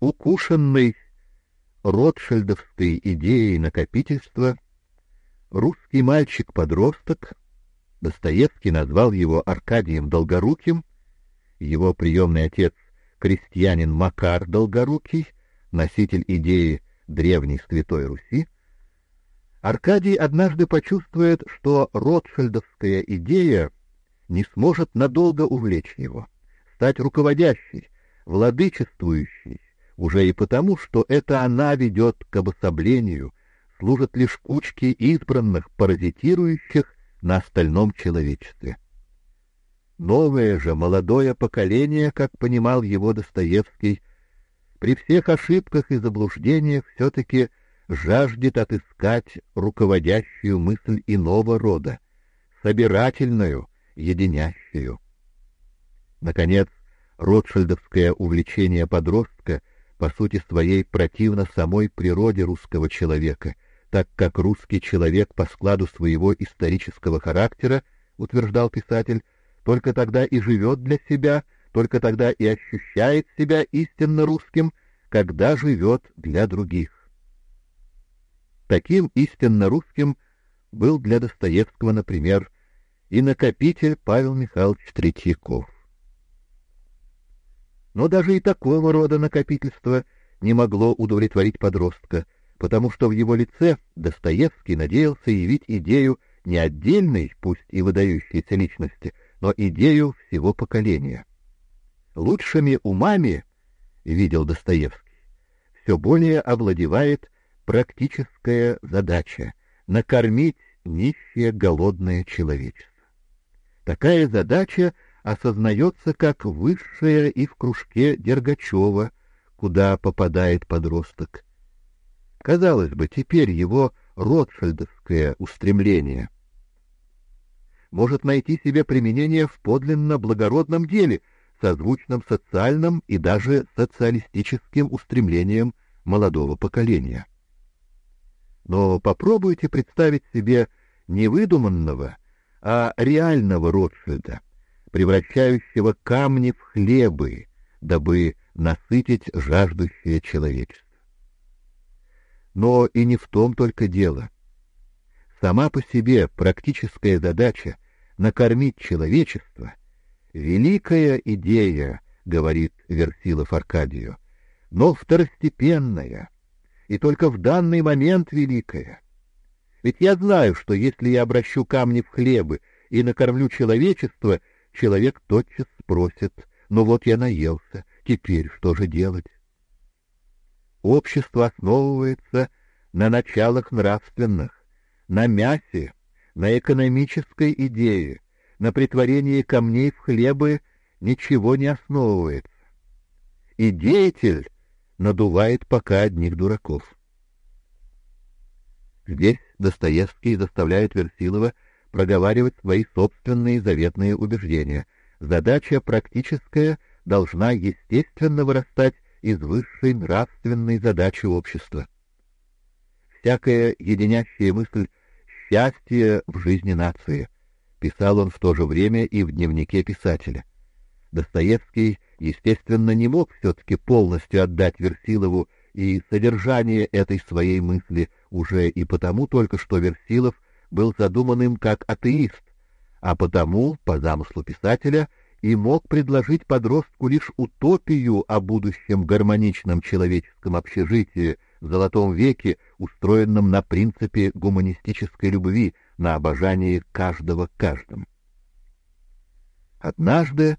Укушенный ротшильдовской идеей накопительства, русский мальчик-подросток, Достоевский назвал его Аркадием Долгоруким, его приемный отец — крестьянин Макар Долгорукий, носитель идеи древней Святой Руси, Аркадий однажды почувствует, что ротшильдовская идея не сможет надолго увлечь его, стать руководящей, владычествующей, уже и потому, что это она ведет к обособлению, служит лишь кучке избранных, паразитирующих на остальном человечестве. Новое же молодое поколение, как понимал его Достоевский, при всех ошибках и заблуждениях все-таки жаждет отыскать руководящую мысль иного рода, собирательную, единящую. Наконец, ротшильдовское увлечение подростка по сути своей противно самой природе русского человека, так как русский человек по складу своего исторического характера, утверждал писатель, только тогда и живет для себя, только тогда и ощущает себя истинно русским, когда живет для других. Таким истинно русским был для Достоевского, например, и накопитель Павел Михайлович Третьяков. Но даже и такого рода накопительство не могло удовлетворить подростка, потому что в его лице Достоевский надеялся явить идею не отдельной, пусть и выдающейся личности, но идею всего поколения. Лучшими умами, видел Достоевский, все более овладевает практическая задача — накормить нищее голодное человечество. Такая задача осознается как высшая и в кружке Дергачева, куда попадает подросток. Казалось бы, теперь его ротшильдовское устремление — может найти себе применение в подлинно благородном деле, созвучном социальным и даже социалистическим устремлениям молодого поколения. Но попробуйте представить себе не выдуманного, а реального Ротшильда, превращающего камни в хлебы, дабы насытить жаждущее человечество. Но и не в том только дело. Сама по себе практическая задача накормить человечество — великая идея, говорит Версилов Аркадию, но второстепенная, и только в данный момент великая. Ведь я знаю, что если я обращу камни в хлебы и накормлю человечество, человек тотчас спросит, ну вот я наелся, теперь что же делать? Общество основывается на началах нравственных, на мясе, на экономической идее, на притворении камней в хлебы ничего не основывается. И деятель надувает пока одних дураков. Здесь Достоевский заставляет Версилова проговаривать свои собственные заветные убеждения. Задача практическая должна естественно вырастать из высшей нравственной задачи общества. Всякая единящая мысль счастье в жизни нации, писал он в то же время и в дневнике писателя. Достоевский, естественно, не мог все-таки полностью отдать Версилову и содержание этой своей мысли уже и потому только, что Версилов был задуман им как атеист, а потому, по замыслу писателя, и мог предложить подростку лишь утопию о будущем гармоничном человеческом общежитии, в Золотом веке, устроенном на принципе гуманистической любви, на обожании каждого каждым. Однажды,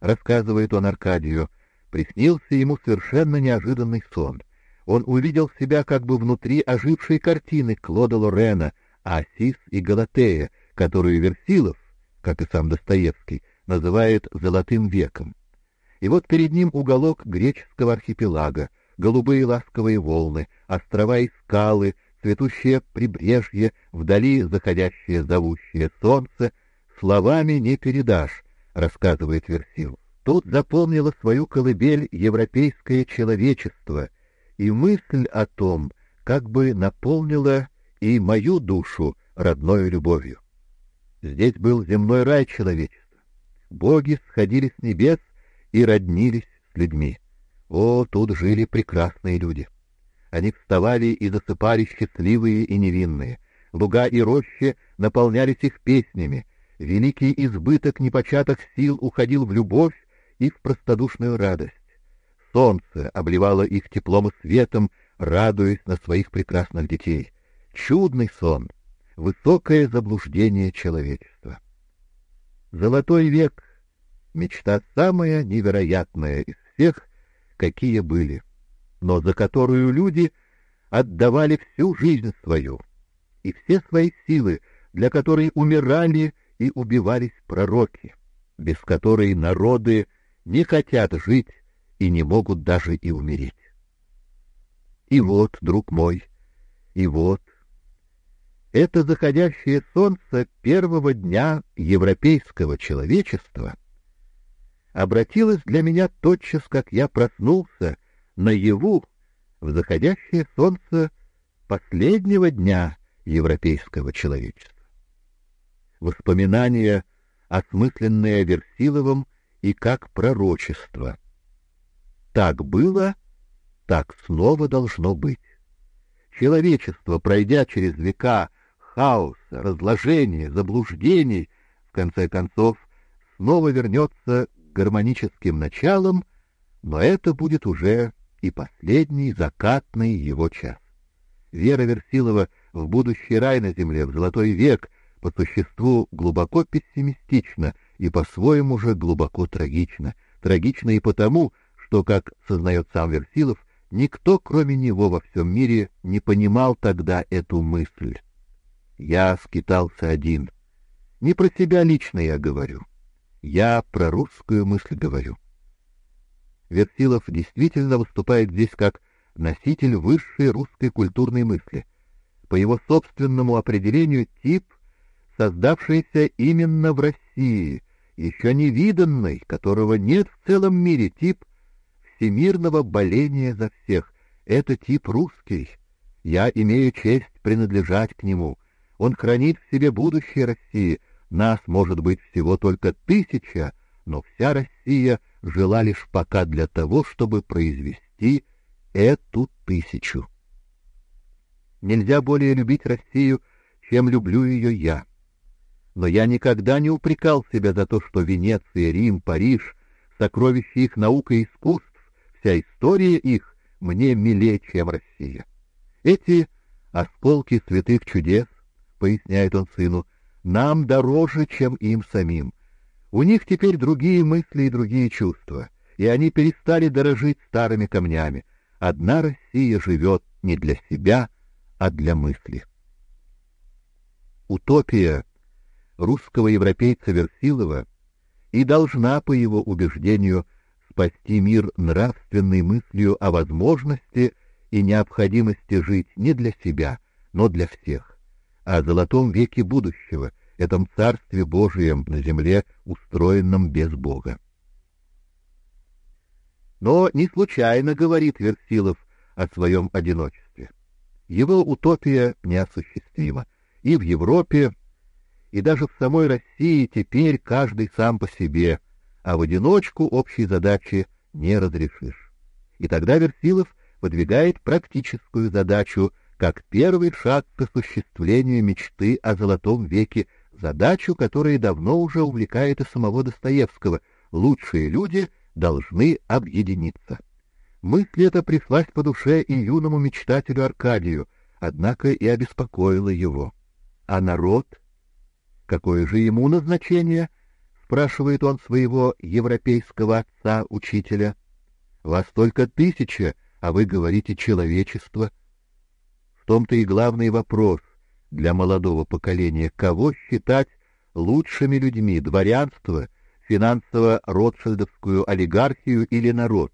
рассказывает он Аркадию, приснился ему совершенно неожиданный сон. Он увидел себя как бы внутри ожившей картины Клода Лорена, Асис и Галатея, которую Версилов, как и сам Достоевский, называет «золотым веком». И вот перед ним уголок греческого архипелага, голубые ласковые волны, острова и скалы, цветущее прибрежье, вдали заходящее зовущее солнце, словами не передашь, рассказывает Версил. Тут запомнило свою колыбель европейское человечество, и мысль о том как бы наполнила и мою душу родной любовью. Здесь был земной рай человечества. Боги сходили с небес и роднились с людьми. О, тут жили прекрасные люди. Они вставали и засыпали счастливые и невинные. Луга и рощи наполнялись их песнями. Великий избыток непочатых сил уходил в любовь и в простодушную радость. Солнце обливало их теплом и светом, радуясь на своих прекрасных детей. Чудный сон, высокое заблуждение человечества. Золотой век — мечта самая невероятная из всех, какие были, но за которую люди отдавали всю жизнь свою и все свои силы, для которой умирали и убивались пророки, без которой народы не хотят жить и не могут даже и умереть. И вот, друг мой, и вот, это заходящее солнце первого дня европейского человечества обратилось для меня тотчас, как я проснулся, наяву в заходящее солнце последнего дня европейского человечества. Воспоминания, осмысленные Версиловым и как пророчество. Так было, так снова должно быть. Человечество, пройдя через века хаоса, разложения, заблуждений, в конце концов, снова вернется к гармоническим началам, но это будет уже и последний закатный его час. Вера Версилова в будущий рай на земле, в золотой век, по существу глубоко пессимистична и по-своему же глубоко трагична. Трагична и потому, что, как сознает сам Версилов, никто, кроме него во всем мире, не понимал тогда эту мысль. Я скитался один. Не про себя лично я говорю. Я про русскую мысль говорю. Версилов действительно выступает здесь как носитель высшей русской культурной мысли. По его собственному определению тип, создавшийся именно в России, еще не виданный, которого нет в целом мире, тип всемирного боления за всех. Это тип русский. Я имею честь принадлежать к нему. Он хранит в себе будущее России. Нас, может быть, всего только тысяча, но вся Россия жила лишь пока для того, чтобы произвести эту тысячу. Нельзя более любить Россию, чем люблю ее я. Но я никогда не упрекал себя за то, что Венеция, Рим, Париж, сокровища их наук и искусств, вся история их мне милее, чем Россия. Эти осколки святых чудес, поясняет он сыну, нам дороже, чем им самим. У них теперь другие мысли и другие чувства, и они перестали дорожить старыми камнями. Одна Россия живет не для себя, а для мысли. Утопия русского европейца Версилова и должна, по его убеждению, спасти мир нравственной мыслью о возможности и необходимости жить не для себя, но для всех, о золотом веке будущего, этом царстве Божием на земле, устроенном без Бога. Но не случайно говорит Версилов о своем одиночестве. Его утопия неосуществима. И в Европе, и даже в самой России теперь каждый сам по себе, а в одиночку общей задачи не разрешишь. И тогда Версилов выдвигает практическую задачу как первый шаг к осуществлению мечты о золотом веке, задачу, которая давно уже увлекает и самого Достоевского. Лучшие люди должны объединиться. Мысль эта пришлась по душе и юному мечтателю Аркадию, однако и обеспокоила его. А народ? Какое же ему назначение? спрашивает он своего европейского отца-учителя. Вас только тысяча, а вы говорите человечество. Том-то и главный вопрос для молодого поколения, кого считать лучшими людьми, дворянство, финансово-ротшильдовскую олигархию или народ.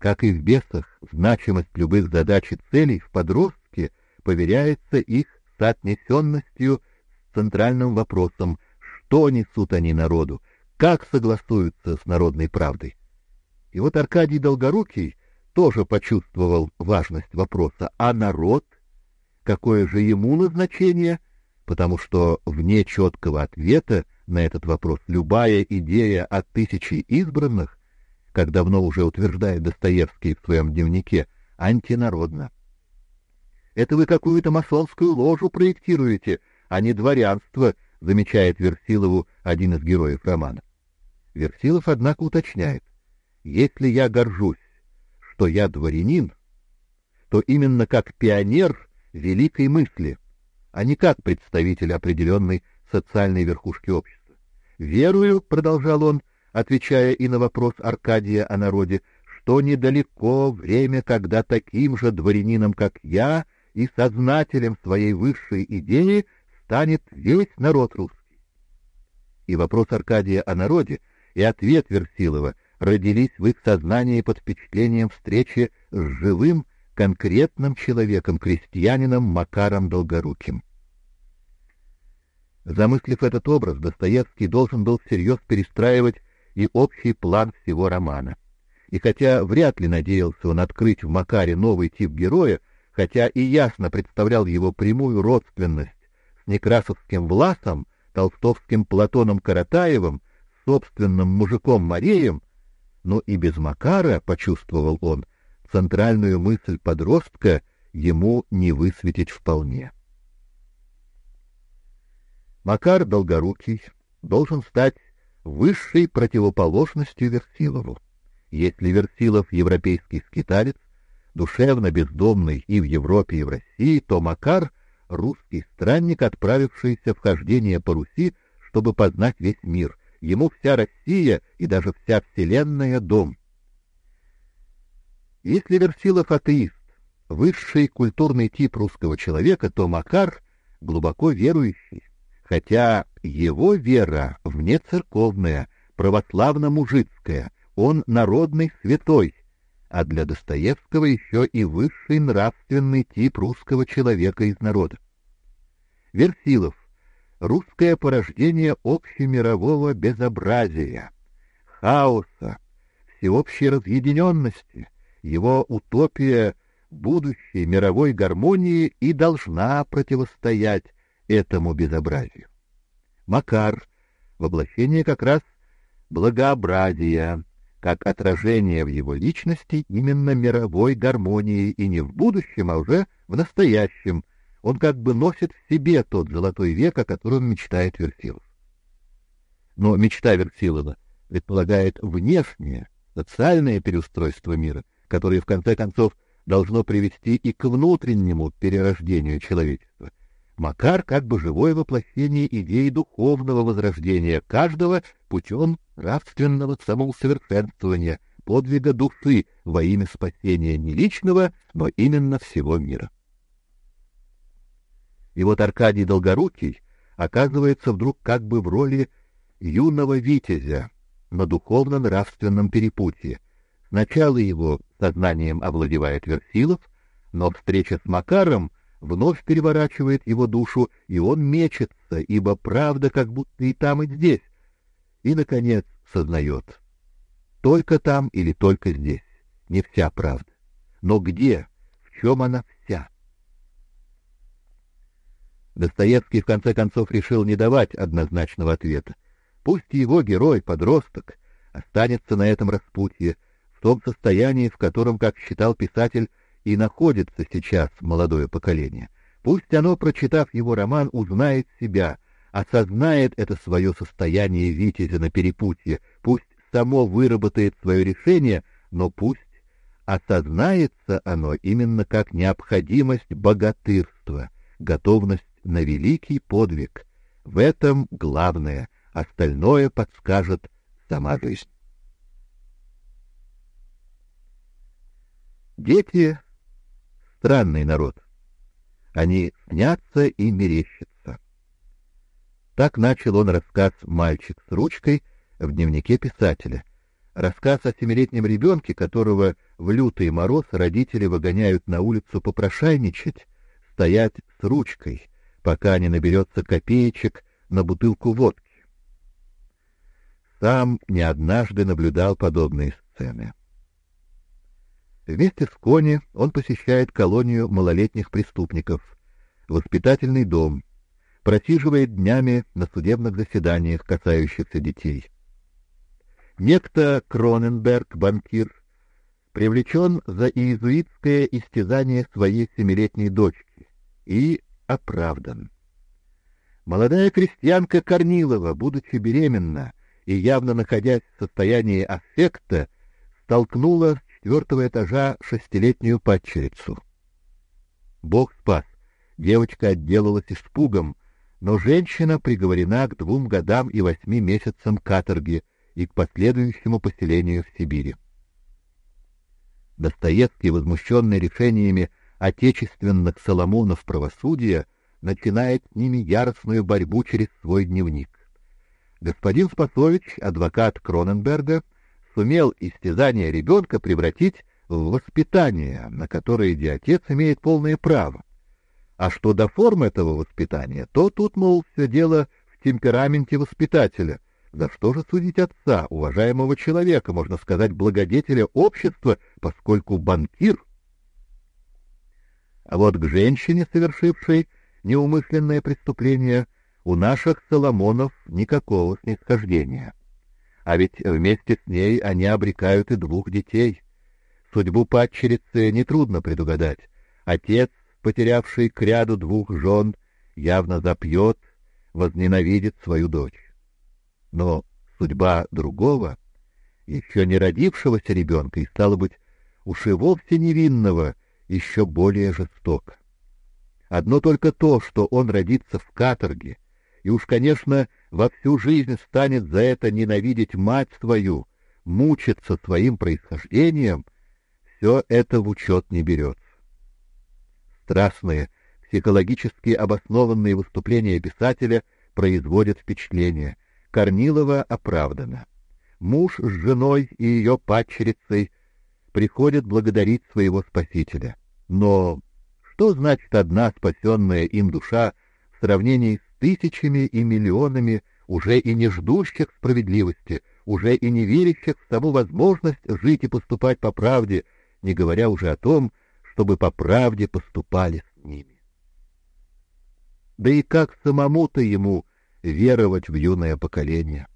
Как и в бесах, значимость любых задач и целей в подростке поверяется их соотнесенностью с центральным вопросом, что несут они народу, как согласуются с народной правдой. И вот Аркадий Долгорукий тоже почувствовал важность вопроса, а народ, какое же ему назначение, потому что вне четкого ответа на этот вопрос любая идея о тысяче избранных как давно уже утверждает Достоевский в своем дневнике, антинародно. Это вы какую-то масонскую ложу проектируете, а не дворянство, замечает Версилову один из героев романа. Версилов, однако, уточняет: если я горжусь, что я дворянин, то именно как пионер великой мысли, а не как представитель определенной социальной верхушки общества. Верую, продолжал он, отвечая и на вопрос Аркадия о народе, что недалеко время, когда таким же дворянином, как я, и сознателем своей высшей идеи станет весь народ русский. И вопрос Аркадия о народе, и ответ Версилова родились в их сознании под впечатлением встречи с живым, конкретным человеком, крестьянином Макаром Долгоруким. Замыслив этот образ, Достоевский должен был всерьез перестраивать и общий план всего романа. И хотя вряд ли надеялся он открыть в Макаре новый тип героя, хотя и ясно представлял его прямую родственность с некрасовским Власом, толстовским Платоном Каратаевым, собственным мужиком Мареем, но и без Макара, почувствовал он, центральную мысль подростка ему не высветить вполне. Макар Долгорукий должен стать высшей противоположностью Версилову. Если Версилов европейский скиталец, душевно бездомный и в Европе, и в России, то Макар — русский странник, отправившийся в хождение по Руси, чтобы познать весь мир. Ему вся Россия и даже вся Вселенная — дом. Если Версилов атеист, высший культурный тип русского человека, то Макар — глубоко верующий, хотя его вера внецерковная, православно-мужицкая, он народный святой, а для Достоевского еще и высший нравственный тип русского человека из народа. Версилов — русское порождение общемирового безобразия, хаоса, всеобщей разъединенности, его утопия будущей мировой гармонии и должна противостоять этому безобразию. Макар — воплощение как раз благообразия, как отражение в его личности именно мировой гармонии и не в будущем, а уже в настоящем. Он как бы носит в себе тот золотой век, о котором мечтает Версилов. Но мечта Версилова предполагает внешнее, социальное переустройство мира, которое в конце концов должно привести и к внутреннему перерождению человечества — Макар как бы живое воплощение идеи духовного возрождения каждого путем нравственного самоусовершенствования, подвига души во имя спасения не личного, но именно всего мира. И вот Аркадий Долгорукий оказывается вдруг как бы в роли юного витязя на духовно-нравственном перепутье. Сначала его сознанием овладевает Версилов, но встреча с Макаром вновь переворачивает его душу, и он мечется, ибо правда как будто и там, и здесь. И, наконец, сознает. Только там или только здесь. Не вся правда. Но где? В чем она вся? Достоевский в конце концов решил не давать однозначного ответа. Пусть его герой, подросток, останется на этом распутье, в том состоянии, в котором, как считал писатель, и находится сейчас молодое поколение. Пусть оно, прочитав его роман, узнает себя, осознает это свое состояние витязя на перепутье, пусть само выработает свое решение, но пусть осознается оно именно как необходимость богатырства, готовность на великий подвиг. В этом главное, остальное подскажет сама жизнь. Дети Странный народ. Они снятся и мерещатся. Так начал он рассказ «Мальчик с ручкой» в дневнике писателя. Рассказ о семилетнем ребенке, которого в лютый мороз родители выгоняют на улицу попрошайничать, стоять с ручкой, пока не наберется копеечек на бутылку водки. Сам не однажды наблюдал подобные сцены. Вместе с Кони он посещает колонию малолетних преступников, воспитательный дом, просиживает днями на судебных заседаниях, касающихся детей. Некто Кроненберг, банкир, привлечен за иезуитское истязание своей семилетней дочки и оправдан. Молодая крестьянка Корнилова, будучи беременна и явно находясь в состоянии аффекта, столкнула с четвертого этажа шестилетнюю падчерицу. Бог спас. Девочка отделалась испугом, но женщина приговорена к двум годам и восьми месяцам каторги и к последующему поселению в Сибири. Достоевский, возмущенный решениями отечественных Соломонов правосудия, начинает с ними яростную борьбу через свой дневник. Господин Спасович, адвокат Кроненберга, сумел истязание ребенка превратить в воспитание, на которое диатец имеет полное право. А что до форм этого воспитания, то тут, мол, все дело в темпераменте воспитателя. За что же судить отца, уважаемого человека, можно сказать, благодетеля общества, поскольку банкир? А вот к женщине, совершившей неумышленное преступление, у наших Соломонов никакого снисхождения. А ведь вместе с ней они обрекают и двух детей. Судьбу падчерицы нетрудно предугадать. Отец, потерявший к ряду двух жен, явно запьет, возненавидит свою дочь. Но судьба другого, еще не родившегося ребенка и, стало быть, уж и вовсе невинного, еще более жестока. Одно только то, что он родится в каторге, и уж, конечно, во всю жизнь станет за это ненавидеть мать свою, мучиться своим происхождением, все это в учет не берется. Страстные, психологически обоснованные выступления писателя производят впечатление. Корнилова оправдана. Муж с женой и ее падчерицей приходят благодарить своего спасителя. Но что значит одна спасенная им душа в сравнении с тысячами и миллионами уже и не ждущих справедливости, уже и не верящих в саму возможность жить и поступать по правде, не говоря уже о том, чтобы по правде поступали с ними. Да и как самому-то ему веровать в юное поколение?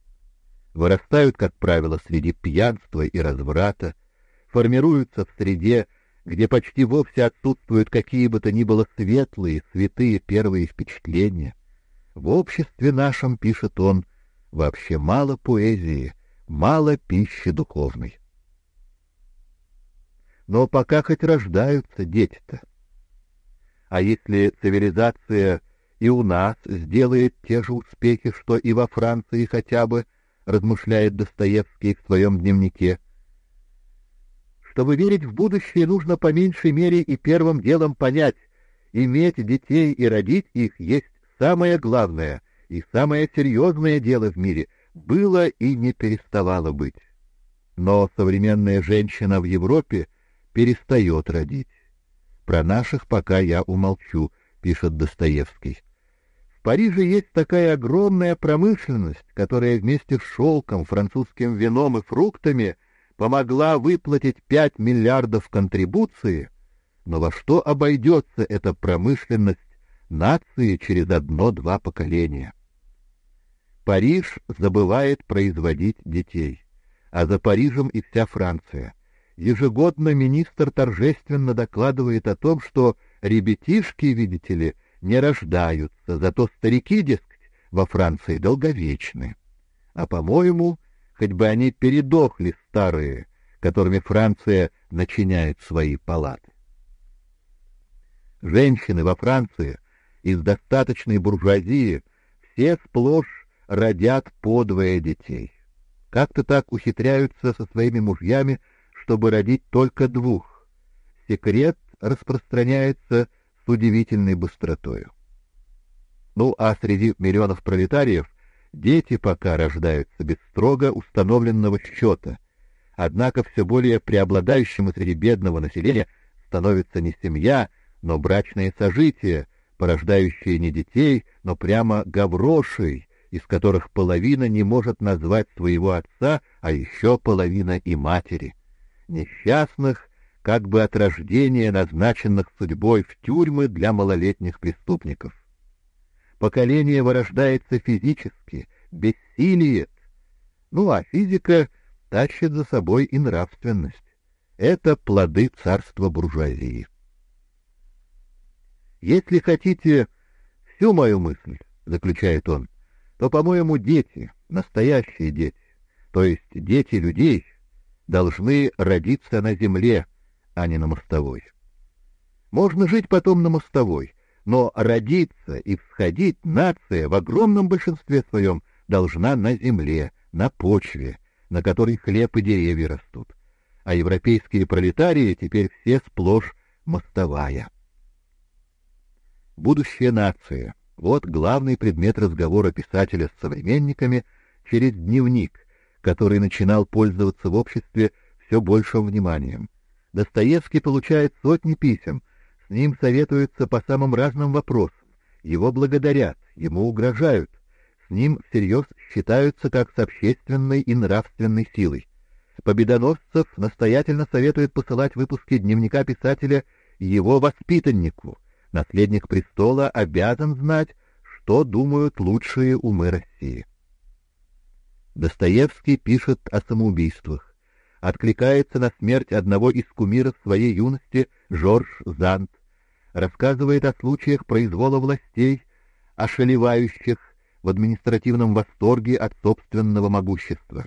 Вырастают, как правило, среди пьянства и разврата, формируются в среде, где почти вовсе отсутствуют какие бы то ни было светлые, святые первые впечатления. В обществе нашем, пишет он, вообще мало поэзии, мало пищи духовной. Но пока хоть рождаются дети-то. А если цивилизация и у нас сделает те же успехи, что и во Франции хотя бы, размышляет Достоевский в своем дневнике, чтобы верить в будущее, нужно по меньшей мере и первым делом понять, иметь детей и родить их есть самое главное и самое серьезное дело в мире, было и не переставало быть. Но современная женщина в Европе перестает родить. Про наших пока я умолчу, пишет Достоевский. В Париже есть такая огромная промышленность, которая вместе с шелком, французским вином и фруктами — помогла выплатить 5 миллиардов контрибуции, но во что обойдется эта промышленность нации через одно-два поколения? Париж забывает производить детей, а за Парижем и вся Франция. Ежегодно министр торжественно докладывает о том, что ребятишки, видите ли, не рождаются, зато старики, дескать, во Франции долговечны. А, по-моему, хоть бы они передохли старые, которыми Франция начиняет свои палаты. Женщины во Франции из достаточной буржуазии все сплошь родят по двое детей. Как-то так ухитряются со своими мужьями, чтобы родить только двух. Секрет распространяется с удивительной быстротою. Ну а среди миллионов пролетариев Дети пока рождаются без строго установленного счета, однако все более преобладающим среди бедного населения становится не семья, но брачное сожитие, порождающее не детей, но прямо гаврошей, из которых половина не может назвать своего отца, а еще половина и матери. Несчастных, как бы от рождения назначенных судьбой в тюрьмы для малолетних преступников. Поколение вырождается физически, бессилиет. Ну а физика тащит за собой и нравственность. Это плоды царства буржуазии. Если хотите всю мою мысль, заключает он, то, по-моему, дети, настоящие дети, то есть дети людей, должны родиться на земле, а не на мостовой. Можно жить потом на мостовой, но родиться и всходить нация в огромном большинстве своем должна на земле, на почве, на которой хлеб и деревья растут. А европейские пролетарии теперь все сплошь мостовая. Будущая нация — вот главный предмет разговора писателя с современниками через дневник, который начинал пользоваться в обществе все большим вниманием. Достоевский получает сотни писем, с ним советуются по самым разным вопросам, его благодарят, ему угрожают, с ним всерьез считаются как с общественной и нравственной силой. Победоносцев настоятельно советует посылать выпуски дневника писателя его воспитаннику. Наследник престола обязан знать, что думают лучшие умы России. Достоевский пишет о самоубийствах, откликается на смерть одного из кумиров своей юности Жорж Зант, рассказывает о случаях произвола властей, ошелевающих в административном восторге от собственного могущества.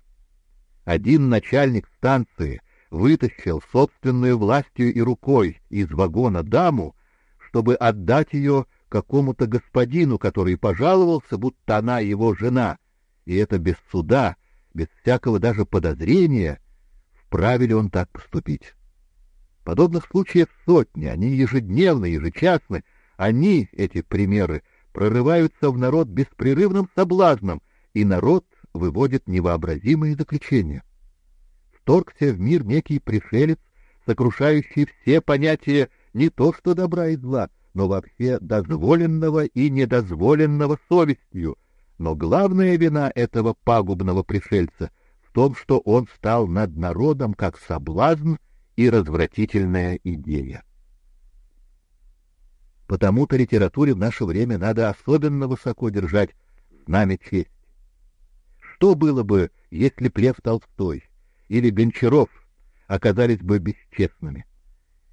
Один начальник станции вытащил собственную властью и рукой из вагона даму, чтобы отдать ее какому-то господину, который пожаловался, будто она его жена, и это без суда, без всякого даже подозрения, вправе ли он так поступить. Подобных случаев сотни, они ежедневно, ежечасно, они, эти примеры, прорываются в народ беспрерывным соблазном, и народ выводит невообразимые заключения. Вторгся в мир некий пришелец, сокрушающий все понятия не то что добра и зла, но вообще дозволенного и недозволенного совестью, но главная вина этого пагубного пришельца в том, что он стал над народом как соблазн и развратительная идея. Потому-то литературе в наше время надо особенно высоко держать знамя чести. Что было бы, если б Лев Толстой или Гончаров оказались бы бесчестными?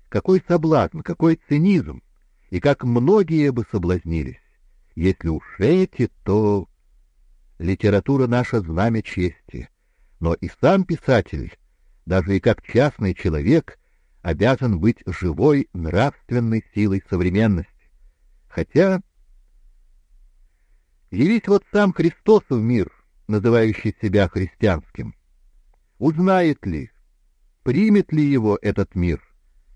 Какой соблазн, какой цинизм, и как многие бы соблазнились. Если уж эти, то литература наша знамя чести, но и сам писатель, даже и как частный человек, обязан быть живой нравственной силой современности. Хотя явись вот сам Христос в мир, называющий себя христианским, узнает ли, примет ли его этот мир,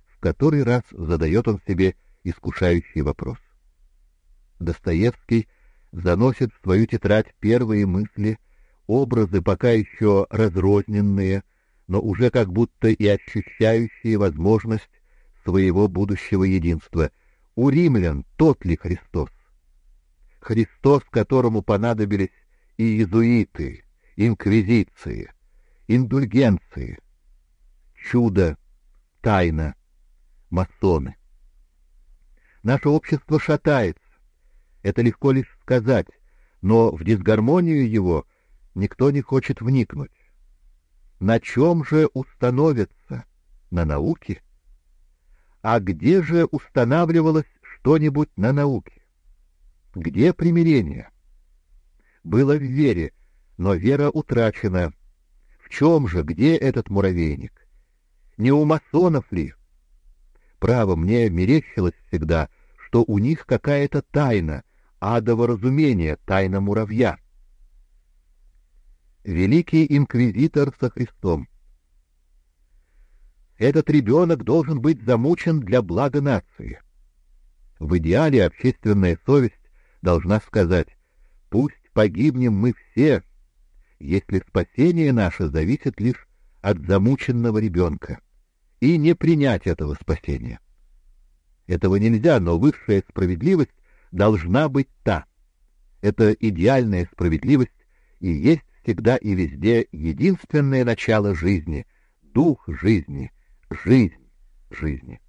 в который раз задает он себе искушающий вопрос. Достоевский заносит в свою тетрадь первые мысли, образы пока еще разрозненные, но уже как будто и ощущающие возможность своего будущего единства. У римлян тот ли Христос? Христос, которому понадобились и иезуиты, инквизиции, индульгенции, чудо, тайна, масоны. Наше общество шатается, это легко лишь сказать, но в дисгармонию его никто не хочет вникнуть. На чем же установится? На науке? А где же устанавливалось что-нибудь на науке? Где примирение? Было в вере, но вера утрачена. В чем же, где этот муравейник? Не у масонов ли? Право, мне мерещилось всегда, что у них какая-то тайна — адово разумение, тайна муравья. Великий инквизитор со Христом. Этот ребенок должен быть замучен для блага нации. В идеале общественная совесть должна сказать, пусть погибнем мы все, если спасение наше зависит лишь от замученного ребенка, и не принять этого спасения. Этого нельзя, но высшая справедливость должна быть та. Это идеальная справедливость и есть всегда и везде единственное начало жизни, дух жизни, жизнь жизни.